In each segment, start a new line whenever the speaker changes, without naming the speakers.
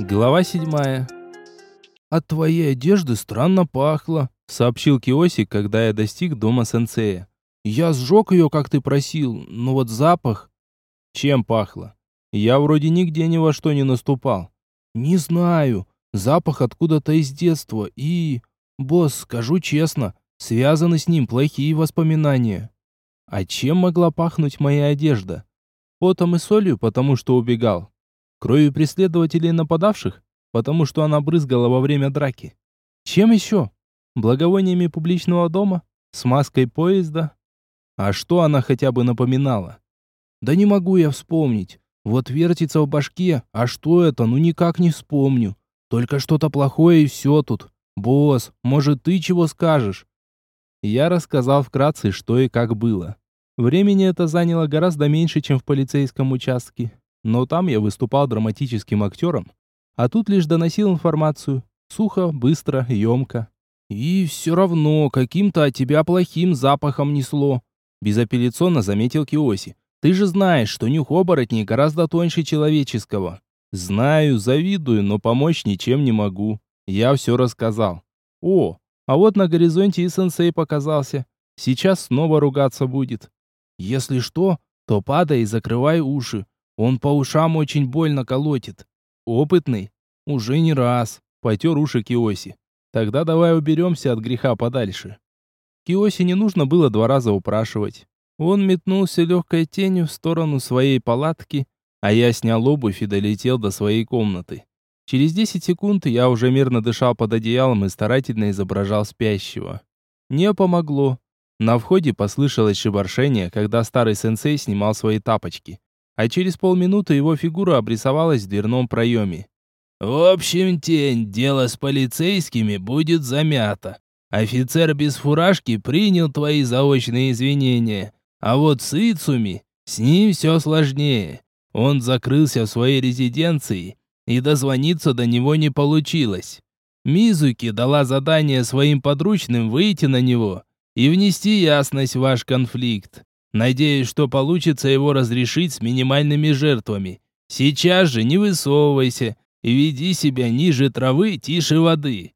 Глава седьмая. «От твоей одежды странно пахло», — сообщил Киоси, когда я достиг дома сенсея. «Я сжег ее, как ты просил, но вот запах...» «Чем пахло? Я вроде нигде ни во что не наступал». «Не знаю. Запах откуда-то из детства и... Босс, скажу честно, связаны с ним плохие воспоминания». «А чем могла пахнуть моя одежда?» «Потом и солью, потому что убегал». Кровью преследователей и нападавших, потому что она брызгала во время драки. Чем еще? Благовониями публичного дома? Смазкой поезда? А что она хотя бы напоминала? Да не могу я вспомнить. Вот вертится в башке, а что это, ну никак не вспомню. Только что-то плохое и все тут. Босс, может ты чего скажешь? Я рассказал вкратце, что и как было. Времени это заняло гораздо меньше, чем в полицейском участке но там я выступал драматическим актером, а тут лишь доносил информацию. Сухо, быстро, емко. «И все равно каким-то от тебя плохим запахом несло», безапелляционно заметил Киоси. «Ты же знаешь, что нюх оборотней гораздо тоньше человеческого». «Знаю, завидую, но помочь ничем не могу. Я все рассказал». «О, а вот на горизонте и сенсей показался. Сейчас снова ругаться будет». «Если что, то падай и закрывай уши. Он по ушам очень больно колотит. Опытный? Уже не раз. Потер уши Киоси. Тогда давай уберемся от греха подальше. Киоси не нужно было два раза упрашивать. Он метнулся легкой тенью в сторону своей палатки, а я снял обувь и долетел до своей комнаты. Через 10 секунд я уже мирно дышал под одеялом и старательно изображал спящего. Не помогло. На входе послышалось шебаршение, когда старый сенсей снимал свои тапочки а через полминуты его фигура обрисовалась в дверном проеме. «В общем, тень, дело с полицейскими будет замято. Офицер без фуражки принял твои заочные извинения, а вот с Ицуми, с ним все сложнее. Он закрылся в своей резиденции, и дозвониться до него не получилось. Мизуки дала задание своим подручным выйти на него и внести ясность в ваш конфликт. Надеюсь, что получится его разрешить с минимальными жертвами. Сейчас же не высовывайся и веди себя ниже травы, тише воды.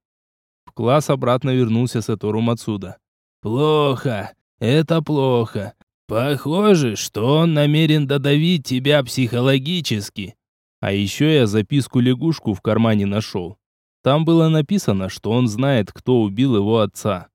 В класс обратно вернулся Сатору Мацуда. Плохо. Это плохо. Похоже, что он намерен додавить тебя психологически. А еще я записку-лягушку в кармане нашел. Там было написано, что он знает, кто убил его отца.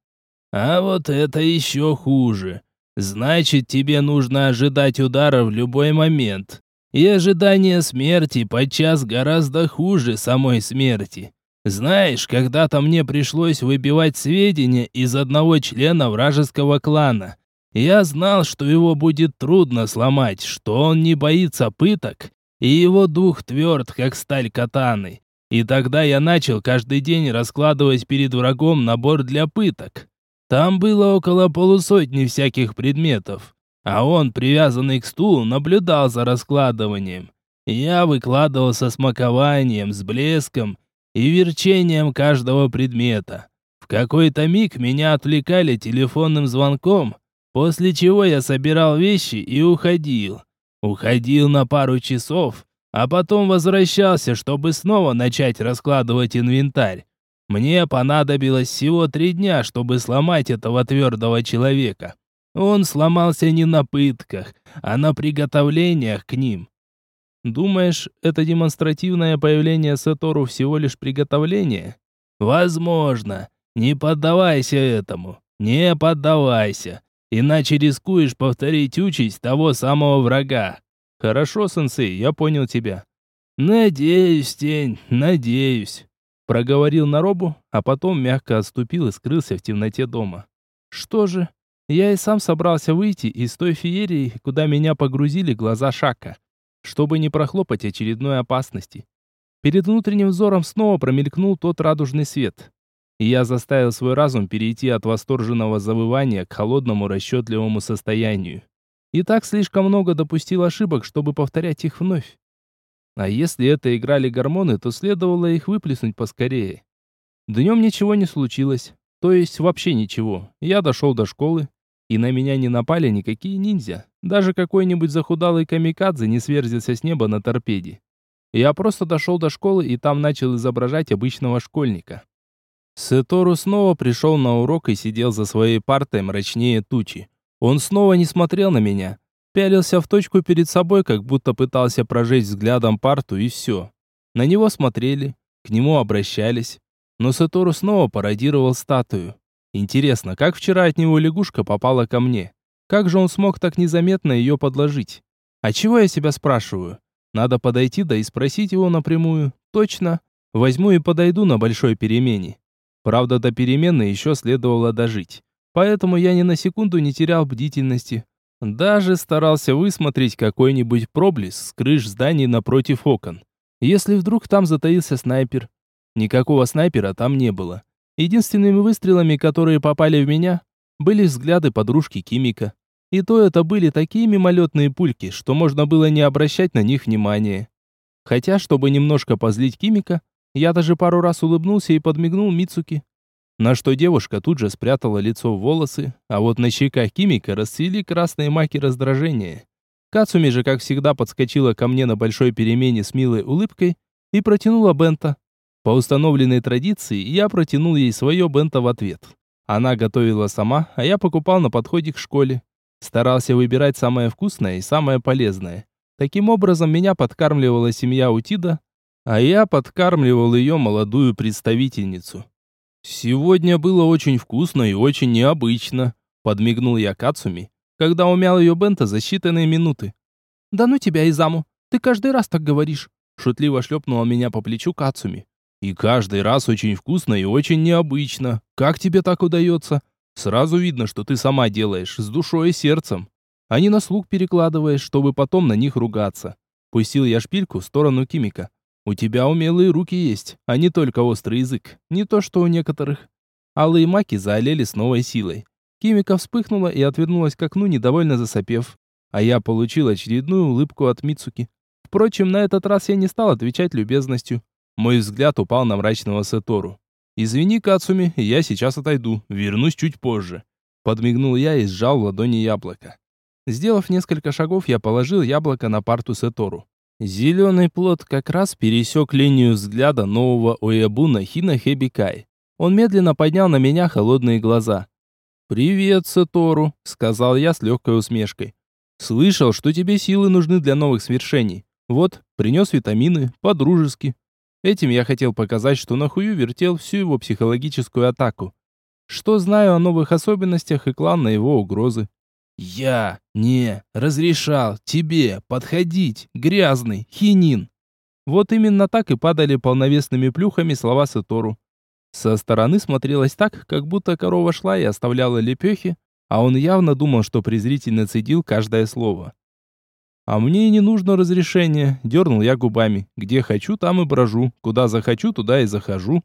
А вот это еще хуже. Значит, тебе нужно ожидать удара в любой момент. И ожидание смерти подчас гораздо хуже самой смерти. Знаешь, когда-то мне пришлось выбивать сведения из одного члена вражеского клана. Я знал, что его будет трудно сломать, что он не боится пыток, и его дух тверд, как сталь катаны. И тогда я начал каждый день раскладывать перед врагом набор для пыток. Там было около полусотни всяких предметов, а он, привязанный к стулу, наблюдал за раскладыванием. Я выкладывал со смакованием, с блеском и верчением каждого предмета. В какой-то миг меня отвлекали телефонным звонком, после чего я собирал вещи и уходил. Уходил на пару часов, а потом возвращался, чтобы снова начать раскладывать инвентарь. Мне понадобилось всего три дня, чтобы сломать этого твердого человека. Он сломался не на пытках, а на приготовлениях к ним. Думаешь, это демонстративное появление Сатору всего лишь приготовление? Возможно. Не поддавайся этому. Не поддавайся. Иначе рискуешь повторить участь того самого врага. Хорошо, сенсей, я понял тебя. Надеюсь, тень, надеюсь проговорил Наробу, а потом мягко отступил и скрылся в темноте дома. Что же, я и сам собрался выйти из той феерии, куда меня погрузили глаза Шака, чтобы не прохлопать очередной опасности. Перед внутренним взором снова промелькнул тот радужный свет. Я заставил свой разум перейти от восторженного завывания к холодному расчетливому состоянию. И так слишком много допустил ошибок, чтобы повторять их вновь. А если это играли гормоны, то следовало их выплеснуть поскорее. Днем ничего не случилось. То есть вообще ничего. Я дошел до школы, и на меня не напали никакие ниндзя. Даже какой-нибудь захудалый камикадзе не сверзился с неба на торпеде. Я просто дошел до школы и там начал изображать обычного школьника. Сетору снова пришел на урок и сидел за своей партой мрачнее тучи. Он снова не смотрел на меня. Пялился в точку перед собой, как будто пытался прожечь взглядом парту и все. На него смотрели, к нему обращались. Но Сатору снова пародировал статую. Интересно, как вчера от него лягушка попала ко мне? Как же он смог так незаметно ее подложить? А чего я себя спрашиваю? Надо подойти да и спросить его напрямую. Точно. Возьму и подойду на большой перемене. Правда, до перемены еще следовало дожить. Поэтому я ни на секунду не терял бдительности. Даже старался высмотреть какой-нибудь проблеск с крыш зданий напротив окон. Если вдруг там затаился снайпер. Никакого снайпера там не было. Единственными выстрелами, которые попали в меня, были взгляды подружки Кимика. И то это были такие мимолетные пульки, что можно было не обращать на них внимания. Хотя, чтобы немножко позлить Кимика, я даже пару раз улыбнулся и подмигнул Мицуки. На что девушка тут же спрятала лицо в волосы, а вот на щеках Кимика расцвели красные маки раздражения. Кацуми же, как всегда, подскочила ко мне на большой перемене с милой улыбкой и протянула бента. По установленной традиции я протянул ей свое бенто в ответ. Она готовила сама, а я покупал на подходе к школе. Старался выбирать самое вкусное и самое полезное. Таким образом, меня подкармливала семья Утида, а я подкармливал ее молодую представительницу. «Сегодня было очень вкусно и очень необычно», — подмигнул я Кацуми, когда умял ее бента за считанные минуты. «Да ну тебя, Изаму, ты каждый раз так говоришь», — шутливо шлепнула меня по плечу Кацуми. И каждый раз очень вкусно и очень необычно. Как тебе так удается? Сразу видно, что ты сама делаешь, с душой и сердцем. А не на слуг перекладываешь, чтобы потом на них ругаться. Пустил я шпильку в сторону Кимика. У тебя умелые руки есть, а не только острый язык. Не то, что у некоторых. Алые маки заолели с новой силой. Кимика вспыхнула и отвернулась к окну, недовольно засопев. А я получил очередную улыбку от Мицуки. Впрочем, на этот раз я не стал отвечать любезностью. Мой взгляд упал на мрачного Сетору. «Извини, Кацуми, я сейчас отойду, вернусь чуть позже». Подмигнул я и сжал в ладони яблоко. Сделав несколько шагов, я положил яблоко на парту Сетору. Зеленый плод как раз пересек линию взгляда нового Оябуна Хина Хебикай. Он медленно поднял на меня холодные глаза. «Привет, Сетору», — сказал я с легкой усмешкой. «Слышал, что тебе силы нужны для новых свершений. Вот, принес витамины, по-дружески. Этим я хотел показать, что нахую вертел всю его психологическую атаку. Что знаю о новых особенностях и клан на его угрозы. «Я не разрешал тебе подходить, грязный хинин!» Вот именно так и падали полновесными плюхами слова Сатору. Со стороны смотрелось так, как будто корова шла и оставляла лепехи, а он явно думал, что презрительно цедил каждое слово. А мне и не нужно разрешение, дернул я губами. Где хочу, там и брожу. Куда захочу, туда и захожу.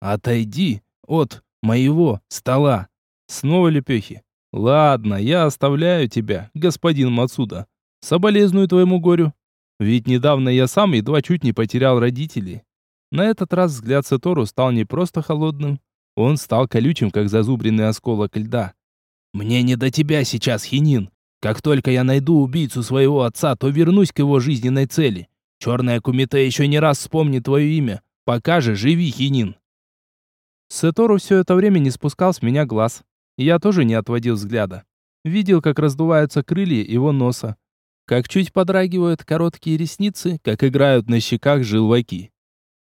Отойди от моего стола. Снова лепехи. Ладно, я оставляю тебя, господин Мацуда. Соболезную твоему горю. Ведь недавно я сам едва чуть не потерял родителей. На этот раз взгляд Сатору стал не просто холодным. Он стал колючим, как зазубренный осколок льда. «Мне не до тебя сейчас, Хинин. Как только я найду убийцу своего отца, то вернусь к его жизненной цели. Черная кумита еще не раз вспомнит твое имя. Пока же живи, Хинин. Сетору все это время не спускал с меня глаз. Я тоже не отводил взгляда. Видел, как раздуваются крылья его носа. Как чуть подрагивают короткие ресницы, как играют на щеках желваки.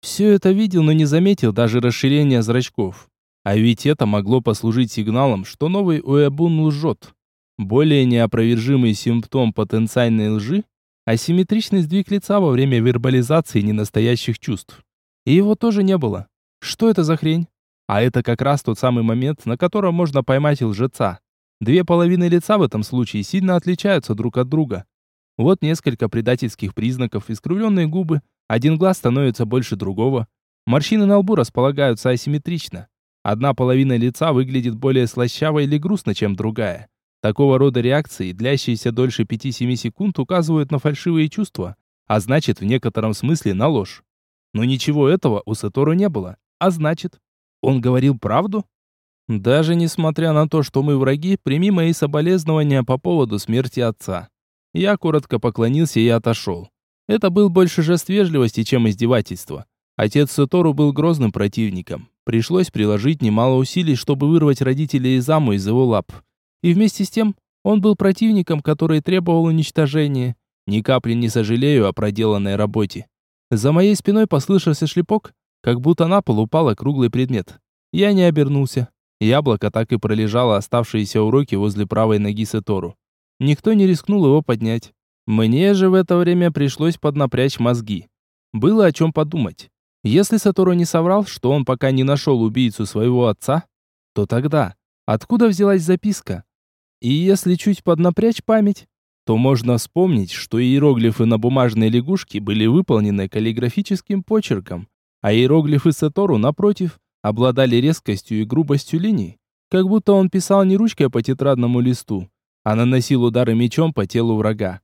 Все это видел, но не заметил даже расширения зрачков. А ведь это могло послужить сигналом, что новый Уэбун лжет. Более неопровержимый симптом потенциальной лжи – асимметричный сдвиг лица во время вербализации ненастоящих чувств. И его тоже не было. Что это за хрень? А это как раз тот самый момент, на котором можно поймать лжеца. Две половины лица в этом случае сильно отличаются друг от друга. Вот несколько предательских признаков, искривленные губы, один глаз становится больше другого. Морщины на лбу располагаются асимметрично. Одна половина лица выглядит более слащаво или грустно, чем другая. Такого рода реакции, длящиеся дольше 5-7 секунд, указывают на фальшивые чувства, а значит, в некотором смысле на ложь. Но ничего этого у Сатору не было. А значит, он говорил правду? Даже несмотря на то, что мы враги, прими мои соболезнования по поводу смерти отца. Я коротко поклонился и отошел. Это был больше жест вежливости, чем издевательство. Отец Сатору был грозным противником. Пришлось приложить немало усилий, чтобы вырвать родителей Изаму из его лап. И вместе с тем, он был противником, который требовал уничтожения. Ни капли не сожалею о проделанной работе. За моей спиной послышался шлепок, как будто на пол упал круглый предмет. Я не обернулся. Яблоко так и пролежало оставшиеся уроки возле правой ноги Сатору. Никто не рискнул его поднять. Мне же в это время пришлось поднапрячь мозги. Было о чем подумать. Если Сатору не соврал, что он пока не нашел убийцу своего отца, то тогда откуда взялась записка? И если чуть поднапрячь память, то можно вспомнить, что иероглифы на бумажной лягушке были выполнены каллиграфическим почерком, а иероглифы Сатору, напротив, обладали резкостью и грубостью линий, как будто он писал не ручкой по тетрадному листу, а наносил удары мечом по телу врага.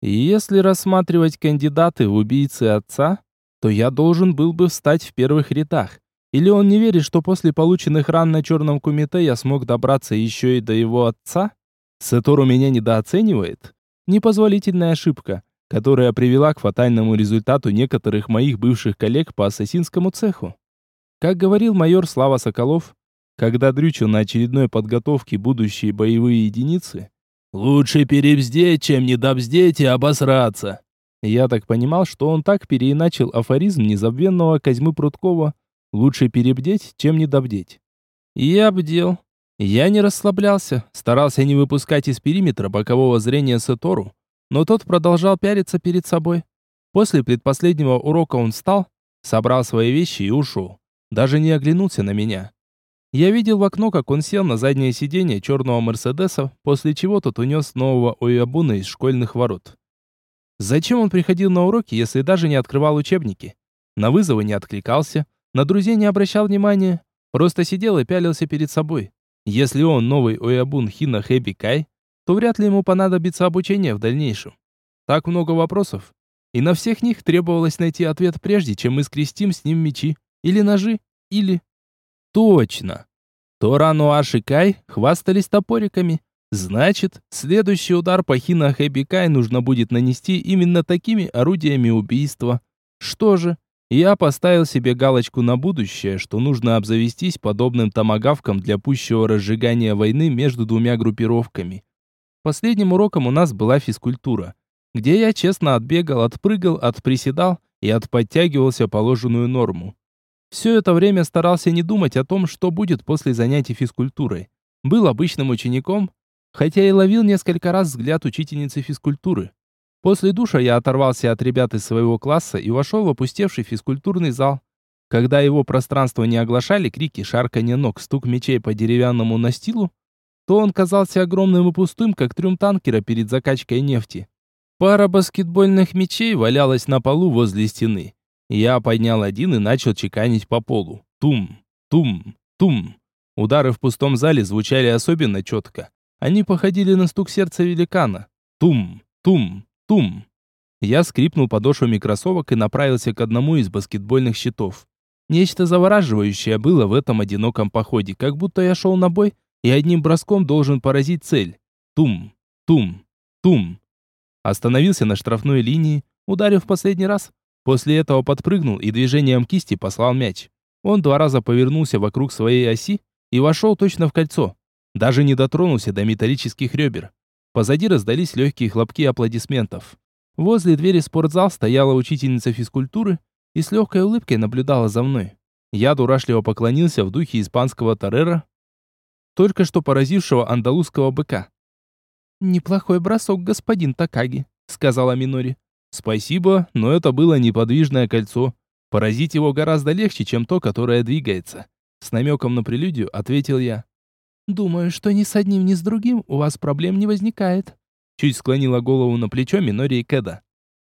И если рассматривать кандидаты в убийцы отца, то я должен был бы встать в первых рядах. Или он не верит, что после полученных ран на черном кумите я смог добраться еще и до его отца? Сатору меня недооценивает? Непозволительная ошибка, которая привела к фатальному результату некоторых моих бывших коллег по ассасинскому цеху. Как говорил майор Слава Соколов, когда дрючил на очередной подготовке будущие боевые единицы, «Лучше перебздеть, чем недобздеть и обосраться». Я так понимал, что он так переиначил афоризм незабвенного Козьмы Прудкова «Лучше перебдеть, чем недобдеть». Я бдел. Я не расслаблялся, старался не выпускать из периметра бокового зрения Сатору, но тот продолжал пялиться перед собой. После предпоследнего урока он встал, собрал свои вещи и ушел. Даже не оглянулся на меня. Я видел в окно, как он сел на заднее сиденье черного Мерседеса, после чего тот унес нового Уябуна из школьных ворот. Зачем он приходил на уроки, если даже не открывал учебники? На вызовы не откликался, на друзей не обращал внимания, просто сидел и пялился перед собой. Если он новый Оябун Хина Хэби Кай, то вряд ли ему понадобится обучение в дальнейшем. Так много вопросов, и на всех них требовалось найти ответ прежде, чем мы скрестим с ним мечи, или ножи, или... Точно! Торану Аш и Кай хвастались топориками, Значит, следующий удар по Хина Хэбикай нужно будет нанести именно такими орудиями убийства. Что же, я поставил себе галочку на будущее, что нужно обзавестись подобным томагавком для пущего разжигания войны между двумя группировками. Последним уроком у нас была физкультура, где я честно отбегал, отпрыгал, отприседал и отподтягивался положенную норму. Все это время старался не думать о том, что будет после занятий физкультурой. Был обычным учеником, хотя и ловил несколько раз взгляд учительницы физкультуры. После душа я оторвался от ребят из своего класса и вошел в опустевший физкультурный зал. Когда его пространство не оглашали крики, шарканье ног, стук мечей по деревянному настилу, то он казался огромным и пустым, как трюм танкера перед закачкой нефти. Пара баскетбольных мечей валялась на полу возле стены. Я поднял один и начал чеканить по полу. Тум, тум, тум. Удары в пустом зале звучали особенно четко. Они походили на стук сердца великана. Тум, тум, тум. Я скрипнул подошвами кроссовок и направился к одному из баскетбольных щитов. Нечто завораживающее было в этом одиноком походе, как будто я шел на бой и одним броском должен поразить цель. Тум, тум, тум. Остановился на штрафной линии, ударив последний раз. После этого подпрыгнул и движением кисти послал мяч. Он два раза повернулся вокруг своей оси и вошел точно в кольцо. Даже не дотронулся до металлических ребер. Позади раздались легкие хлопки аплодисментов. Возле двери спортзал стояла учительница физкультуры и с легкой улыбкой наблюдала за мной. Я дурашливо поклонился в духе испанского тарера, только что поразившего андалузского быка. «Неплохой бросок, господин Такаги», — сказала Минори. «Спасибо, но это было неподвижное кольцо. Поразить его гораздо легче, чем то, которое двигается». С намеком на прелюдию ответил я. «Думаю, что ни с одним, ни с другим у вас проблем не возникает». Чуть склонила голову на плечо Минори Кеда.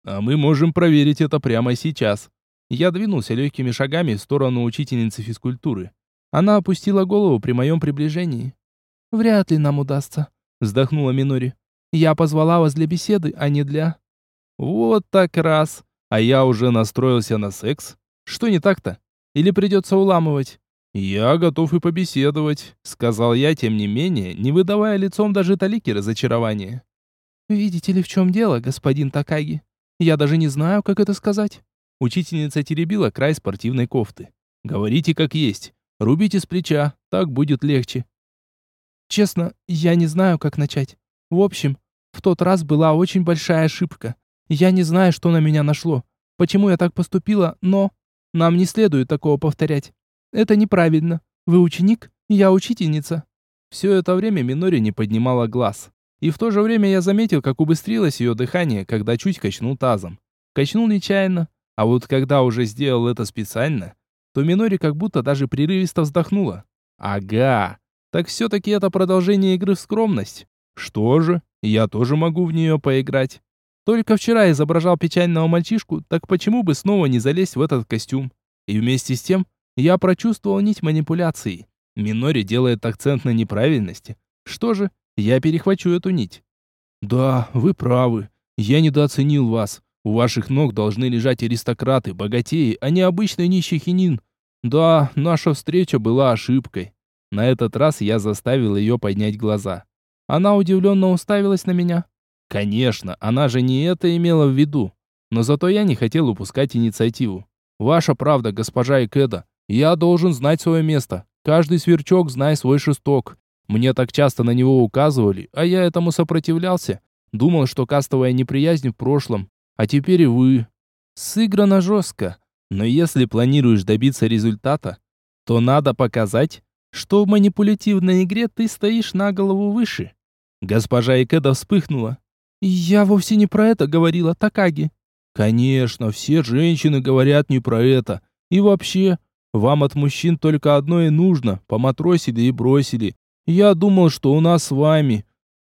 «А мы можем проверить это прямо сейчас». Я двинулся легкими шагами в сторону учительницы физкультуры. Она опустила голову при моем приближении. «Вряд ли нам удастся», — вздохнула Минори. «Я позвала вас для беседы, а не для...» «Вот так раз. А я уже настроился на секс. Что не так-то? Или придется уламывать?» «Я готов и побеседовать», — сказал я, тем не менее, не выдавая лицом даже талики разочарования. «Видите ли, в чем дело, господин Такаги?» Я даже не знаю, как это сказать. Учительница теребила край спортивной кофты. Говорите как есть. Рубите с плеча, так будет легче. Честно, я не знаю, как начать. В общем, в тот раз была очень большая ошибка. Я не знаю, что на меня нашло, почему я так поступила, но нам не следует такого повторять. Это неправильно. Вы ученик, я учительница. Все это время Минори не поднимала глаз. И в то же время я заметил, как убыстрилось ее дыхание, когда чуть качнул тазом. Качнул нечаянно, а вот когда уже сделал это специально, то Минори как будто даже прерывисто вздохнула. Ага, так все-таки это продолжение игры в скромность. Что же, я тоже могу в нее поиграть. Только вчера изображал печального мальчишку, так почему бы снова не залезть в этот костюм? И вместе с тем я прочувствовал нить манипуляции. Минори делает акцент на неправильности. Что же, я перехвачу эту нить. Да, вы правы. Я недооценил вас. У ваших ног должны лежать аристократы, богатеи, а не обычный нищий хинин. Да, наша встреча была ошибкой. На этот раз я заставил ее поднять глаза. Она удивленно уставилась на меня. Конечно, она же не это имела в виду. Но зато я не хотел упускать инициативу. Ваша правда, госпожа Икеда. Я должен знать свое место. Каждый сверчок знай свой шесток. Мне так часто на него указывали, а я этому сопротивлялся. Думал, что кастовая неприязнь в прошлом. А теперь и вы. Сыграно жестко. Но если планируешь добиться результата, то надо показать, что в манипулятивной игре ты стоишь на голову выше. Госпожа Икеда вспыхнула. «Я вовсе не про это говорила, Такаги». «Конечно, все женщины говорят не про это. И вообще, вам от мужчин только одно и нужно. Поматросили и бросили. Я думал, что у нас с вами.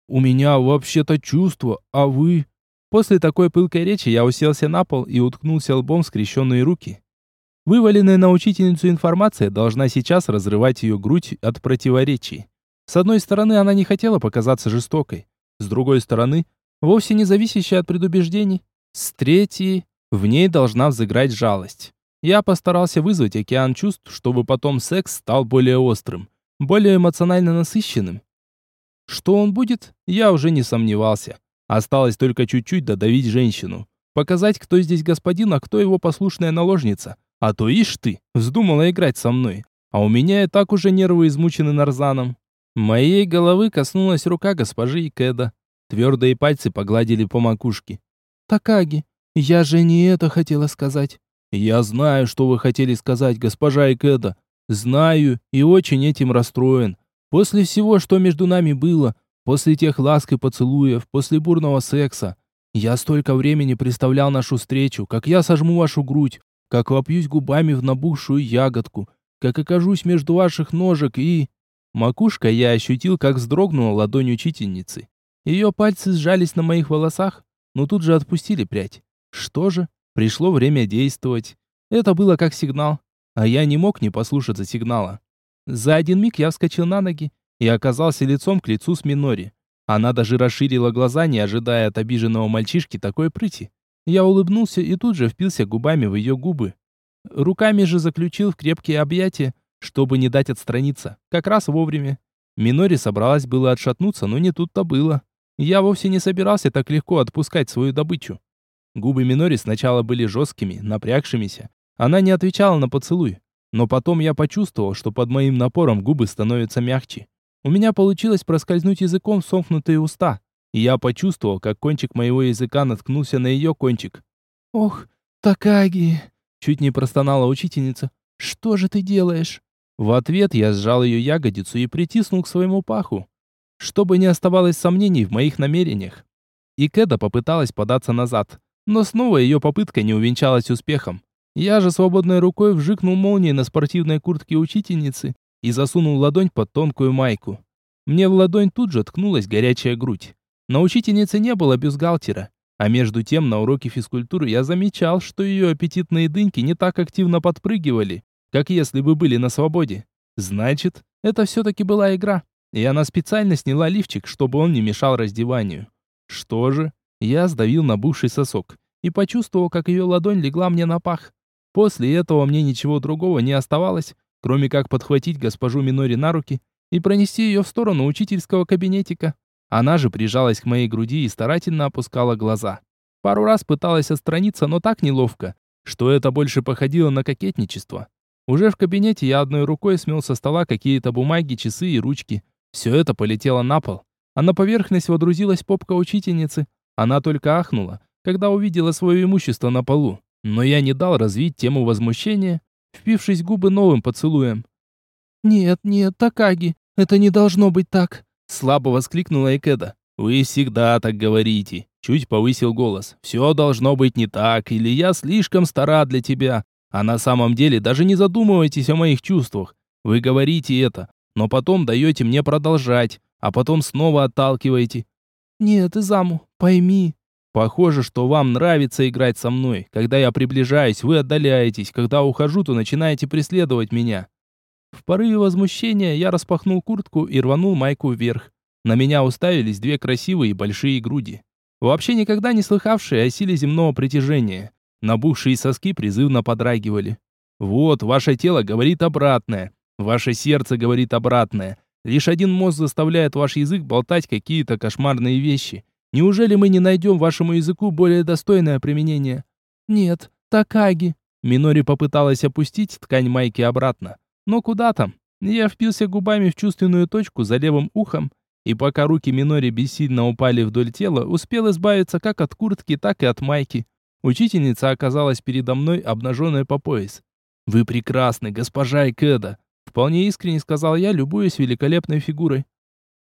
У меня вообще-то чувство, а вы...» После такой пылкой речи я уселся на пол и уткнулся лбом в скрещенные руки. Вываленная на учительницу информация должна сейчас разрывать ее грудь от противоречий. С одной стороны, она не хотела показаться жестокой. С другой стороны, вовсе не зависящая от предубеждений. С третьей, в ней должна взыграть жалость. Я постарался вызвать океан чувств, чтобы потом секс стал более острым, более эмоционально насыщенным. Что он будет, я уже не сомневался. Осталось только чуть-чуть додавить женщину. Показать, кто здесь господин, а кто его послушная наложница. А то ишь ты, вздумала играть со мной. А у меня и так уже нервы измучены нарзаном. Моей головы коснулась рука госпожи Икеда. Твердые пальцы погладили по макушке. «Такаги, я же не это хотела сказать». «Я знаю, что вы хотели сказать, госпожа Икеда. Знаю и очень этим расстроен. После всего, что между нами было, после тех ласк и поцелуев, после бурного секса, я столько времени представлял нашу встречу, как я сожму вашу грудь, как вопьюсь губами в набухшую ягодку, как окажусь между ваших ножек и... Макушка я ощутил, как вздрогнула ладонь учительницы. Ее пальцы сжались на моих волосах, но тут же отпустили прядь. Что же? Пришло время действовать. Это было как сигнал, а я не мог не послушаться сигнала. За один миг я вскочил на ноги и оказался лицом к лицу с Минори. Она даже расширила глаза, не ожидая от обиженного мальчишки такой прыти. Я улыбнулся и тут же впился губами в ее губы. Руками же заключил в крепкие объятия, чтобы не дать отстраниться. Как раз вовремя. Минори собралась было отшатнуться, но не тут-то было. Я вовсе не собирался так легко отпускать свою добычу. Губы Минори сначала были жесткими, напрягшимися. Она не отвечала на поцелуй. Но потом я почувствовал, что под моим напором губы становятся мягче. У меня получилось проскользнуть языком в сомкнутые уста и я почувствовал, как кончик моего языка наткнулся на ее кончик. «Ох, Такаги!» — чуть не простонала учительница. «Что же ты делаешь?» В ответ я сжал ее ягодицу и притиснул к своему паху, чтобы не оставалось сомнений в моих намерениях. И Кэда попыталась податься назад, но снова ее попытка не увенчалась успехом. Я же свободной рукой вжикнул молнией на спортивной куртке учительницы и засунул ладонь под тонкую майку. Мне в ладонь тут же ткнулась горячая грудь. На учительнице не было бюстгальтера, а между тем на уроке физкультуры я замечал, что ее аппетитные дыньки не так активно подпрыгивали, как если бы были на свободе. Значит, это все-таки была игра, и она специально сняла лифчик, чтобы он не мешал раздеванию. Что же? Я сдавил набухший сосок и почувствовал, как ее ладонь легла мне на пах. После этого мне ничего другого не оставалось, кроме как подхватить госпожу Минори на руки и пронести ее в сторону учительского кабинетика. Она же прижалась к моей груди и старательно опускала глаза. Пару раз пыталась отстраниться, но так неловко, что это больше походило на кокетничество. Уже в кабинете я одной рукой смел со стола какие-то бумаги, часы и ручки. Все это полетело на пол, а на поверхность водрузилась попка учительницы. Она только ахнула, когда увидела свое имущество на полу. Но я не дал развить тему возмущения, впившись в губы новым поцелуем.
«Нет, нет, Такаги, это не должно быть так!»
Слабо воскликнула Экеда. «Вы всегда так говорите!» Чуть повысил голос. «Все должно быть не так, или я слишком стара для тебя. А на самом деле даже не задумывайтесь о моих чувствах. Вы говорите это, но потом даете мне продолжать, а потом снова отталкиваете».
«Нет, Изаму, пойми,
Похоже, что вам нравится играть со мной. Когда я приближаюсь, вы отдаляетесь. Когда ухожу, то начинаете преследовать меня. В порыве возмущения я распахнул куртку и рванул майку вверх. На меня уставились две красивые большие груди. Вообще никогда не слыхавшие о силе земного притяжения. Набухшие соски призывно подрагивали. Вот, ваше тело говорит обратное. Ваше сердце говорит обратное. Лишь один мозг заставляет ваш язык болтать какие-то кошмарные вещи. Неужели мы не найдем вашему языку более достойное применение?
Нет, Такаги.
Минори попыталась опустить ткань майки обратно. Но куда там? Я впился губами в чувственную точку за левым ухом, и пока руки Минори бессильно упали вдоль тела, успел избавиться как от куртки, так и от майки. Учительница оказалась передо мной, обнаженной по пояс. «Вы прекрасны, госпожа Икеда!» Вполне искренне сказал я, любуясь великолепной фигурой.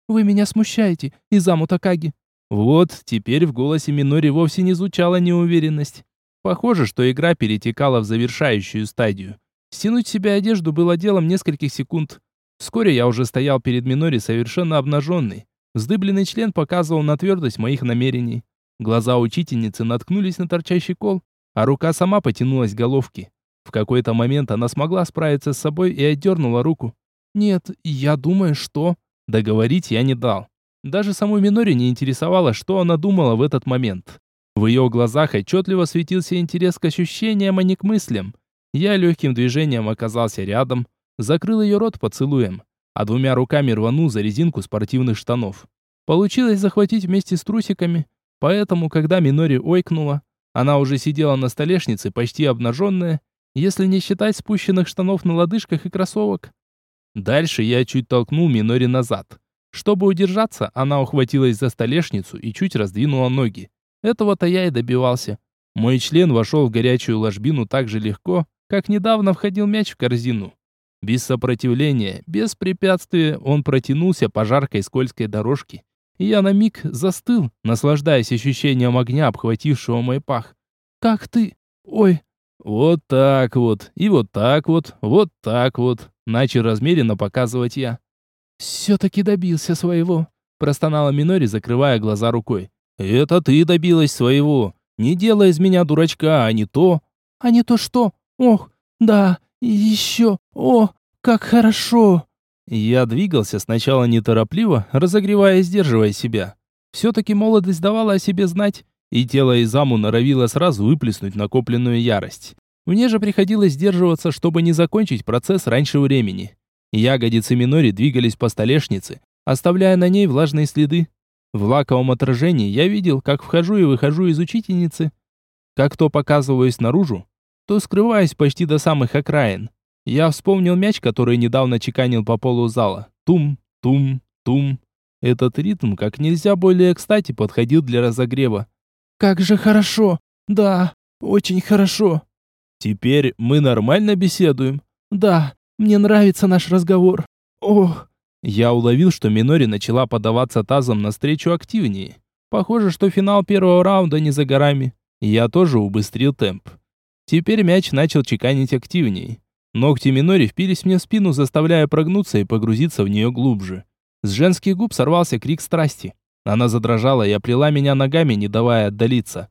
«Вы меня смущаете, Изаму Такаги!»
Вот, теперь в голосе Минори вовсе не звучала неуверенность. Похоже, что игра перетекала в завершающую стадию. Стянуть себе одежду было делом нескольких секунд. Вскоре я уже стоял перед Минори совершенно обнаженный. Вздыбленный член показывал на твердость моих намерений. Глаза учительницы наткнулись на торчащий кол, а рука сама потянулась к головке. В какой-то момент она смогла справиться с собой и отдернула руку. «Нет, я думаю, что...» Договорить я не дал. Даже саму Минори не интересовало, что она думала в этот момент. В ее глазах отчетливо светился интерес к ощущениям, а не к мыслям. Я легким движением оказался рядом, закрыл ее рот поцелуем, а двумя руками рванул за резинку спортивных штанов. Получилось захватить вместе с трусиками, поэтому, когда Минори ойкнула, она уже сидела на столешнице, почти обнаженная, если не считать спущенных штанов на лодыжках и кроссовок. Дальше я чуть толкнул Минори назад. Чтобы удержаться, она ухватилась за столешницу и чуть раздвинула ноги. Этого-то я и добивался. Мой член вошел в горячую ложбину так же легко, как недавно входил мяч в корзину. Без сопротивления, без препятствия он протянулся по жаркой скользкой дорожке, и я на миг застыл, наслаждаясь ощущением огня, обхватившего мой пах.
«Как ты? Ой!»
«Вот так вот, и вот так вот, вот так вот», начал размеренно показывать я.
«Все-таки добился своего», – простонала Минори, закрывая глаза рукой.
«Это ты добилась своего. Не делай из меня дурачка, а не то...»
«А не то что? Ох, да, еще... О, как хорошо!»
Я двигался сначала неторопливо, разогревая и сдерживая себя. Все-таки молодость давала о себе знать, и тело Изаму норовило сразу выплеснуть накопленную ярость. Мне же приходилось сдерживаться, чтобы не закончить процесс раньше времени. Ягодицы Минори двигались по столешнице, оставляя на ней влажные следы. В лаковом отражении я видел, как вхожу и выхожу из учительницы, как то показываюсь наружу, то скрываюсь почти до самых окраин. Я вспомнил мяч, который недавно чеканил по полу зала. Тум, тум, тум. Этот ритм как нельзя более кстати подходил для разогрева.
«Как же хорошо! Да, очень хорошо!»
«Теперь мы нормально беседуем?»
«Да, мне нравится наш разговор. Ох.
Я уловил, что Минори начала подаваться тазом навстречу активнее. Похоже, что финал первого раунда не за горами. Я тоже убыстрил темп. Теперь мяч начал чеканить активнее. Ногти Минори впились мне в спину, заставляя прогнуться и погрузиться в нее глубже. С женских губ сорвался крик страсти. Она задрожала и оплела меня ногами, не давая отдалиться.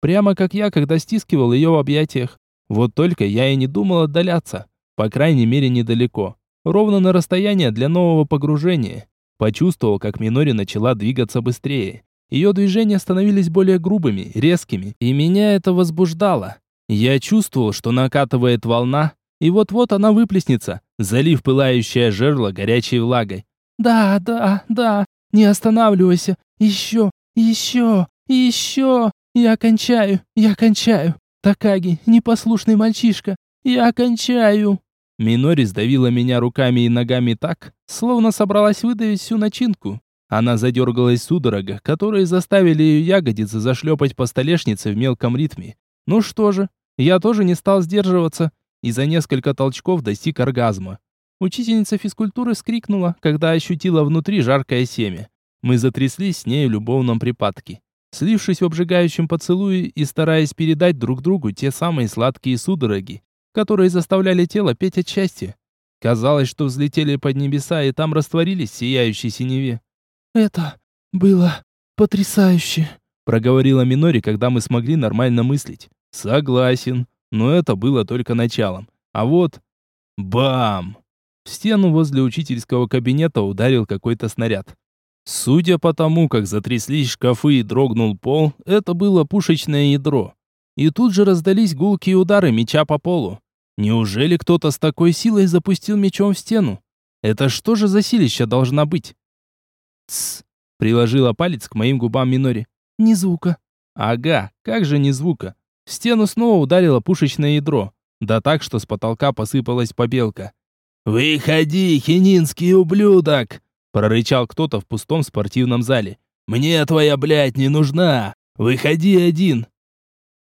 Прямо как я, когда стискивал ее в объятиях. Вот только я и не думал отдаляться. По крайней мере, недалеко. Ровно на расстояние для нового погружения. Почувствовал, как Минори начала двигаться быстрее. Ее движения становились более грубыми, резкими, и меня это возбуждало. Я чувствовал, что накатывает волна, и вот-вот она выплеснется, залив пылающее жерло горячей влагой.
«Да, да, да, не останавливайся, еще, еще, еще!» Я кончаю, я кончаю. Такаги, непослушный мальчишка, я кончаю.
Минори сдавила меня руками и ногами так, словно собралась выдавить всю начинку. Она задергалась в судорогах, которые заставили ее ягодицы зашлепать по столешнице в мелком ритме. Ну что же, я тоже не стал сдерживаться и за несколько толчков достиг оргазма. Учительница физкультуры вскрикнула, когда ощутила внутри жаркое семя. Мы затряслись с ней в любовном припадке, слившись в обжигающем поцелуе и стараясь передать друг другу те самые сладкие судороги, которые заставляли тело петь от счастья. Казалось, что взлетели под небеса и там растворились в сияющей синеве.
«Это было потрясающе», —
проговорила Минори, когда мы смогли нормально мыслить. «Согласен, но это было только началом. А вот... Бам!» В стену возле учительского кабинета ударил какой-то снаряд. Судя по тому, как затряслись шкафы и дрогнул пол, это было пушечное ядро. И тут же раздались гулкие удары меча по полу. Неужели кто-то с такой силой запустил мечом в стену? Это что же за силища должна быть? Тсс, приложила палец к моим губам Минори.
Ни звука.
Ага, как же ни звука. В стену снова ударило пушечное ядро. Да так, что с потолка посыпалась побелка. «Выходи, хининский ублюдок!» Прорычал кто-то в пустом спортивном зале. «Мне твоя, блядь, не нужна! Выходи один!»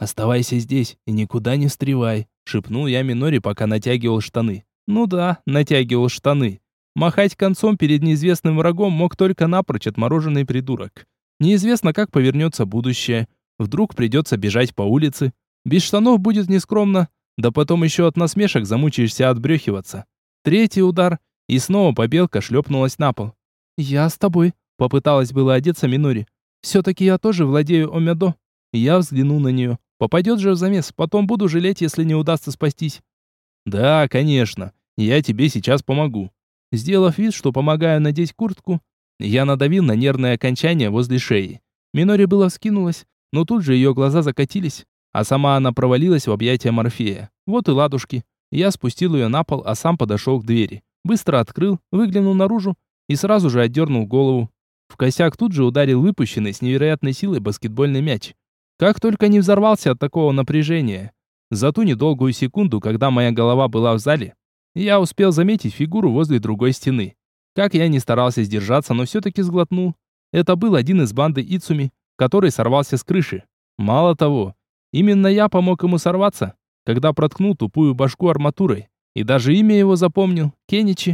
«Оставайся здесь и никуда не встревай», шепнул я Минори, пока натягивал штаны. Ну да, натягивал штаны. Махать концом перед неизвестным врагом мог только напрочь отмороженный придурок. Неизвестно, как повернется будущее. Вдруг придется бежать по улице. Без штанов будет нескромно, да потом еще от насмешек замучаешься отбрехиваться. Третий удар, и снова побелка шлепнулась на пол.
«Я с тобой», — попыталась было одеться Минори. «Все-таки я тоже владею Омедо». Я взглянул на нее. Попадет же в замес, потом буду жалеть, если не удастся спастись.
Да, конечно. Я тебе сейчас помогу. Сделав вид, что помогаю надеть куртку, я надавил на нервное окончание возле шеи. Минори было вскинулась, но тут же ее глаза закатились, а сама она провалилась в объятия Морфея. Вот и ладушки. Я спустил ее на пол, а сам подошел к двери быстро открыл, выглянул наружу и сразу же отдернул голову. В косяк тут же ударил выпущенный с невероятной силой баскетбольный мяч. Как только не взорвался от такого напряжения. За ту недолгую секунду, когда моя голова была в зале, я успел заметить фигуру возле другой стены. Как я не старался сдержаться, но все-таки сглотнул. Это был один из банды Ицуми, который сорвался с крыши. Мало того, именно я помог ему сорваться, когда проткнул тупую башку арматурой. И даже имя его запомнил – Кеничи.